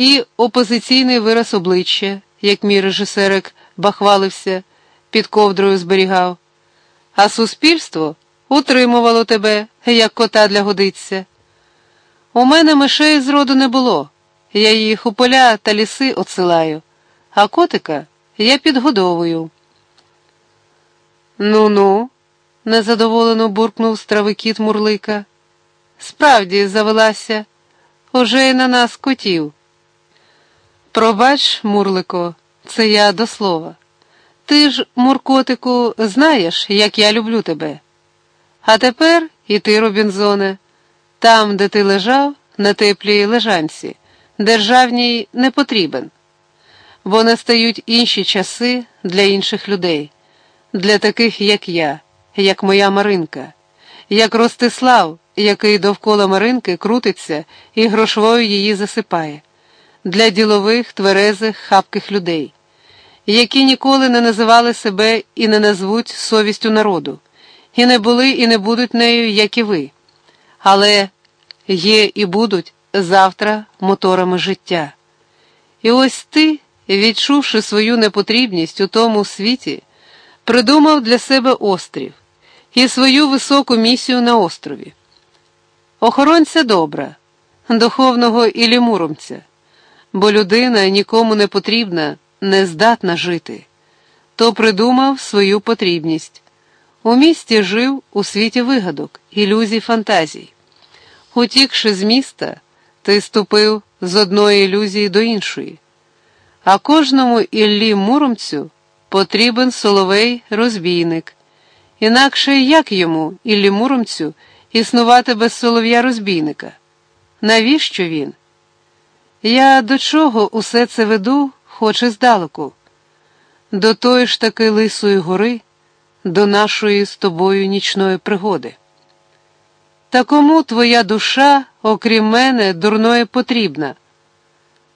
і опозиційний вираз обличчя, як мій режисерик бахвалився, під ковдрою зберігав, а суспільство утримувало тебе, як кота для годиться. У мене мишей зроду не було. Я їх у поля та ліси отсилаю, а котика я підгодовую. Ну ну, незадоволено буркнув стравикіт Мурлика. Справді завелася, уже й на нас котів. Пробач, Мурлико, це я до слова. Ти ж, Муркотику, знаєш, як я люблю тебе. А тепер і ти, Робінзоне, там, де ти лежав, на теплій лежанці, державній не потрібен, бо настають інші часи для інших людей, для таких, як я, як моя Маринка, як Ростислав, який довкола Маринки крутиться і грошвою її засипає, для ділових, тверезих, хапких людей, які ніколи не називали себе і не назвуть совістю народу, і не були, і не будуть нею, як і ви. Але є і будуть завтра моторами життя. І ось ти, відчувши свою непотрібність у тому світі, придумав для себе острів і свою високу місію на острові. Охоронця добра, духовного Ілі Муромця, бо людина нікому не потрібна, не здатна жити, то придумав свою потрібність. У місті жив у світі вигадок, ілюзій фантазій. Утікши з міста, ти ступив з одної ілюзії до іншої, а кожному Іллі Муромцю потрібен соловей розбійник. Інакше як йому, Іллі Муромцю, існувати без солов'я розбійника? Навіщо він? Я до чого усе це веду, хоч і здалеку? До тої ж таки лисої гори, до нашої з тобою нічної пригоди. Та кому твоя душа, окрім мене, дурної потрібна?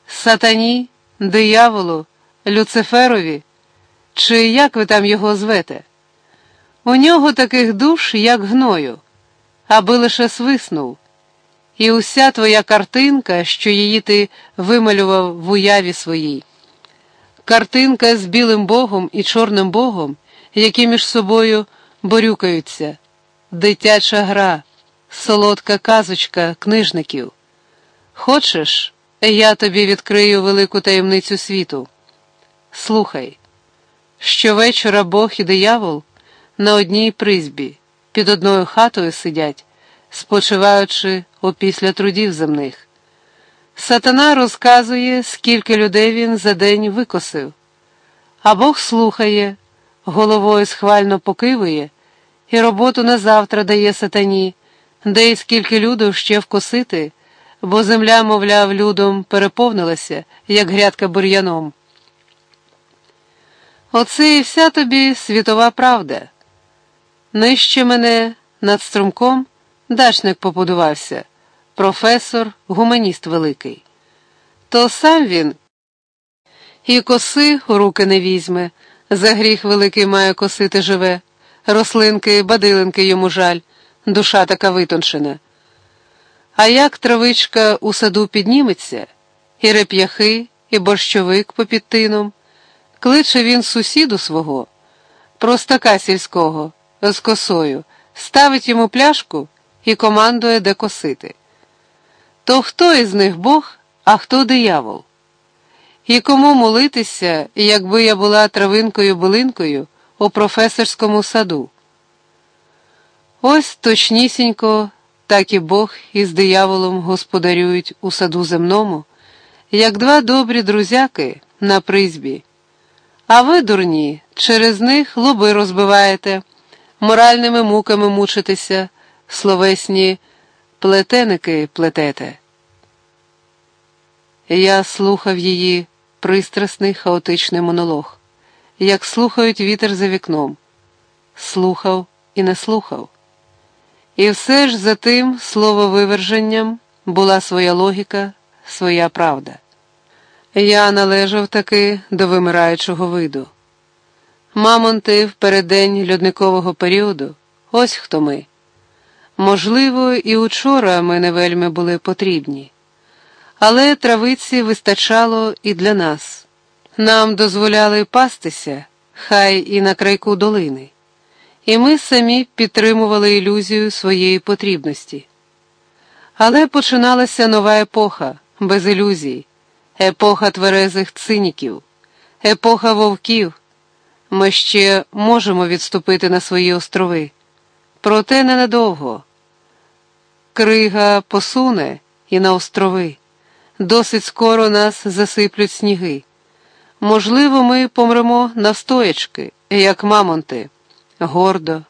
Сатані, дияволу, Люциферові, чи як ви там його звете? У нього таких душ, як гною, аби лише свиснув. І уся твоя картинка, що її ти вималював в уяві своїй. Картинка з білим богом і чорним богом, які між собою борюкаються, дитяча гра солодка казочка книжників. Хочеш, я тобі відкрию велику таємницю світу? Слухай, щовечора Бог і диявол на одній призбі, під одною хатою сидять, спочиваючи опісля трудів земних. Сатана розказує, скільки людей він за день викосив, а Бог слухає, головою схвально покивує і роботу на завтра дає сатані де й скільки людов ще вкосити, бо земля, мовляв, людом переповнилася, як грядка бур'яном. Оце і вся тобі світова правда. Нижче мене над струмком дачник побудувався, професор, гуманіст великий. То сам він і коси руки не візьме, за гріх великий має косити живе, рослинки, бадилинки йому жаль душа така витончена. А як травичка у саду підніметься, і реп'яхи, і борщовик попід тином, кличе він сусіду свого, простака сільського, з косою, ставить йому пляшку і командує, де косити. То хто із них Бог, а хто диявол? І кому молитися, якби я була травинкою билинкою у професорському саду? Ось точнісінько, так і Бог із дияволом господарюють у саду земному, як два добрі друзяки на призбі. А ви, дурні, через них лоби розбиваєте, моральними муками мучитеся, словесні плетеники плетете. Я слухав її пристрасний хаотичний монолог, як слухають вітер за вікном, слухав і не слухав. І все ж за тим слововиверженням була своя логіка, своя правда. Я належав таки до вимираючого виду. Мамонти в переддень льодникового періоду ось хто ми. Можливо, і учора ми не вельми були потрібні. Але травиці вистачало і для нас. Нам дозволяли пастися, хай і на крайку долини, і ми самі підтримували ілюзію своєї потрібності. Але починалася нова епоха без ілюзій, епоха тверезих циніків, епоха вовків. Ми ще можемо відступити на свої острови, проте ненадовго. Крига посуне і на острови. Досить скоро нас засиплють сніги. Можливо, ми помремо навстоячки, як мамонти, гордо.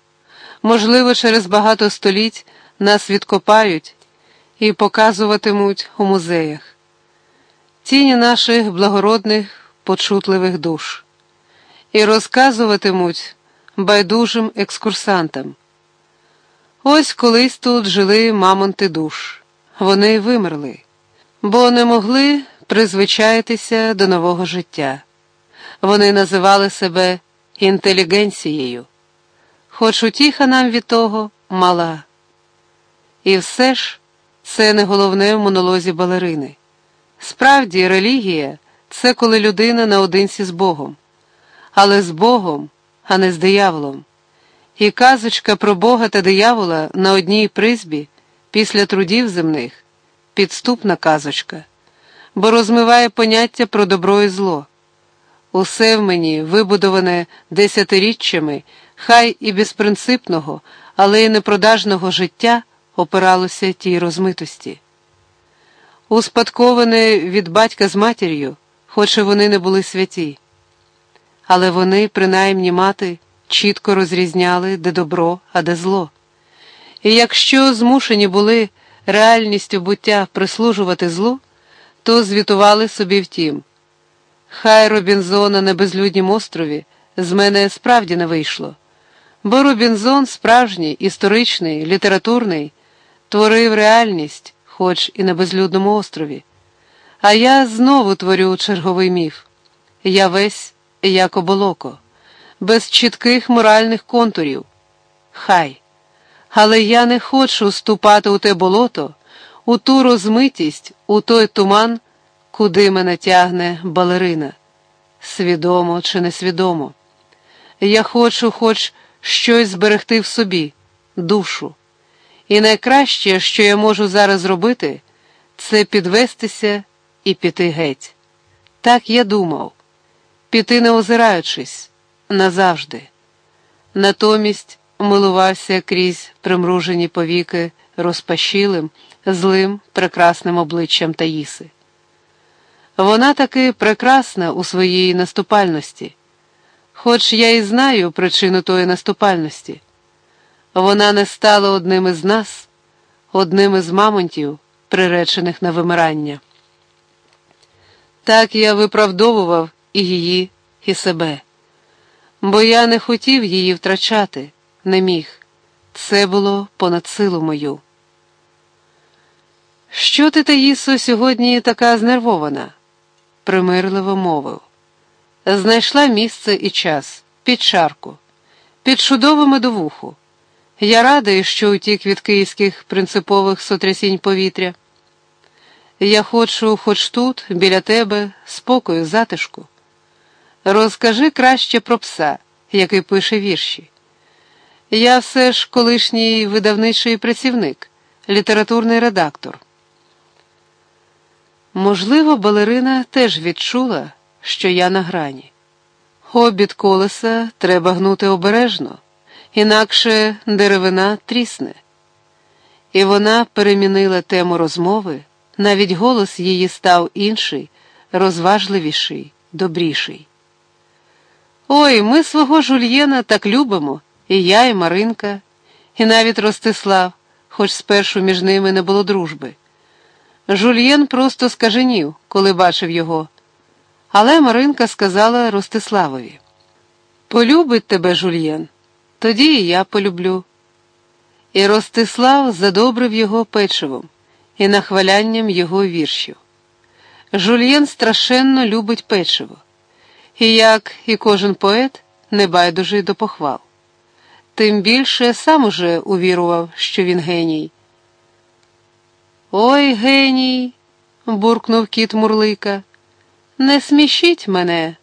Можливо, через багато століть нас відкопають і показуватимуть у музеях. Тіні наших благородних, почутливих душ, і розказуватимуть байдужим екскурсантам. Ось колись тут жили мамонти душ. Вони вимерли, бо не могли призвичаїтися до нового життя. Вони називали себе інтелігенцією, хоч утіха нам від того мала. І все ж це не головне в монолозі балерини. Справді, релігія це коли людина наодинці з Богом, але з Богом, а не з дияволом. І казочка про Бога та диявола на одній призбі після трудів земних підступна казочка, бо розмиває поняття про добро і зло. Усе в мені, вибудоване десятиріччями, хай і безпринципного, але й непродажного життя опиралося тій розмитості. Успадковане від батька з матір'ю, хоч і вони не були святі, але вони, принаймні мати, чітко розрізняли, де добро, а де зло. І якщо змушені були реальністю буття прислужувати злу, то звітували собі втім. Хай Робінзона на безлюднім острові з мене справді не вийшло, бо Робінзон справжній, історичний, літературний, творив реальність, хоч і на безлюдному острові. А я знову творю черговий міф. Я весь як оболоко, без чітких моральних контурів. Хай. Але я не хочу ступати у те болото, у ту розмитість, у той туман, куди мене тягне балерина, свідомо чи несвідомо. Я хочу хоч щось зберегти в собі, душу. І найкраще, що я можу зараз зробити, це підвестися і піти геть. Так я думав, піти не озираючись назавжди. Натомість милувався крізь примружені повіки розпашілим, злим, прекрасним обличчям Таїси. Вона таки прекрасна у своїй наступальності, хоч я і знаю причину тої наступальності. Вона не стала одним із нас, одним із мамонтів, приречених на вимирання. Так я виправдовував і її, і себе, бо я не хотів її втрачати, не міг. Це було понад силу мою. Що ти, Таїсо, сьогодні така знервована? примирливо мовив. Знайшла місце і час, під чарку, під чудову медовуху. Я радий, що утік від київських принципових сотрясінь повітря. Я хочу, хоч тут, біля тебе, спокою, затишку. Розкажи краще про пса, який пише вірші. Я все ж колишній видавничий працівник, літературний редактор. Можливо, балерина теж відчула, що я на грані. Обід колеса треба гнути обережно інакше деревина трісне. І вона перемінила тему розмови, навіть голос її став інший, розважливіший, добріший. Ой, ми свого жульєна так любимо, і я, і Маринка, і навіть Ростислав, хоч спершу між ними не було дружби. Жульєн просто скаженів, коли бачив його. Але Маринка сказала Ростиславові: Полюбить тебе, жульєн тоді і я полюблю. І Ростислав задобрив його печивом і нахвалянням його віршів. Жульєн страшенно любить печиво, і як і кожен поет, небайдужий до похвал. Тим більше сам уже увірував, що він геній. Ой, геній, буркнув кіт Мурлика. Не смішіть мене.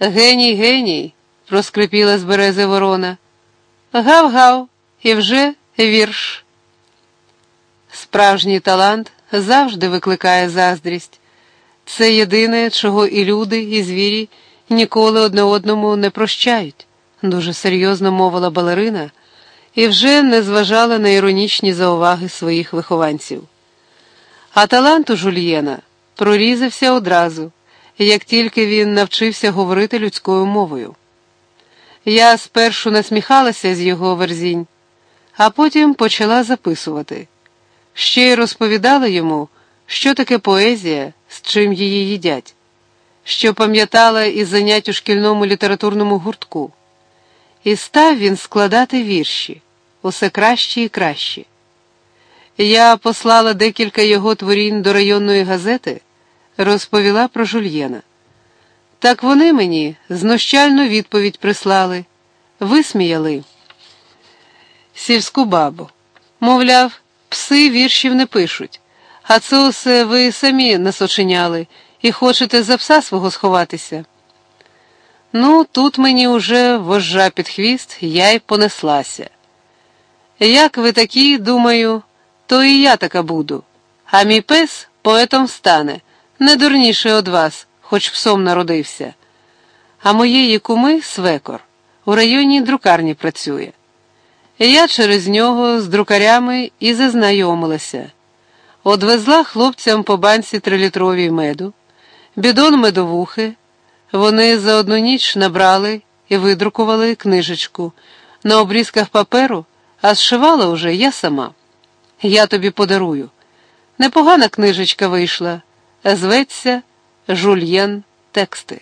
Геній, геній, проскрипіла з берези ворона. Гав-гав, і вже вірш. Справжній талант завжди викликає заздрість. Це єдине, чого і люди, і звірі ніколи одне одному не прощають, дуже серйозно мовила балерина і вже не зважала на іронічні зауваги своїх вихованців. А талант у Жульєна прорізався одразу, як тільки він навчився говорити людською мовою. Я спершу насміхалася з його верзінь, а потім почала записувати. Ще й розповідала йому, що таке поезія, з чим її їдять, що пам'ятала із занять у шкільному літературному гуртку. І став він складати вірші усе кращі і кращі. Я послала декілька його творінь до районної газети, розповіла про жульєна. Так вони мені знущальну відповідь прислали, висміяли сільську бабу. Мовляв, пси віршів не пишуть, а це усе ви самі насочиняли і хочете за пса свого сховатися. Ну, тут мені уже вожжа під хвіст, я й понеслася. Як ви такі, думаю, то і я така буду, а мій пес поетом стане, не дурніше од вас, хоч псом народився. А моєї куми свекор у районній друкарні працює. Я через нього з друкарями і зазнайомилася. Одвезла хлопцям по банці трилітровій меду, бідон медовухи. Вони за одну ніч набрали і видрукували книжечку на обрізках паперу, а зшивала уже я сама. Я тобі подарую. Непогана книжечка вийшла, зветься Жульєн тексти.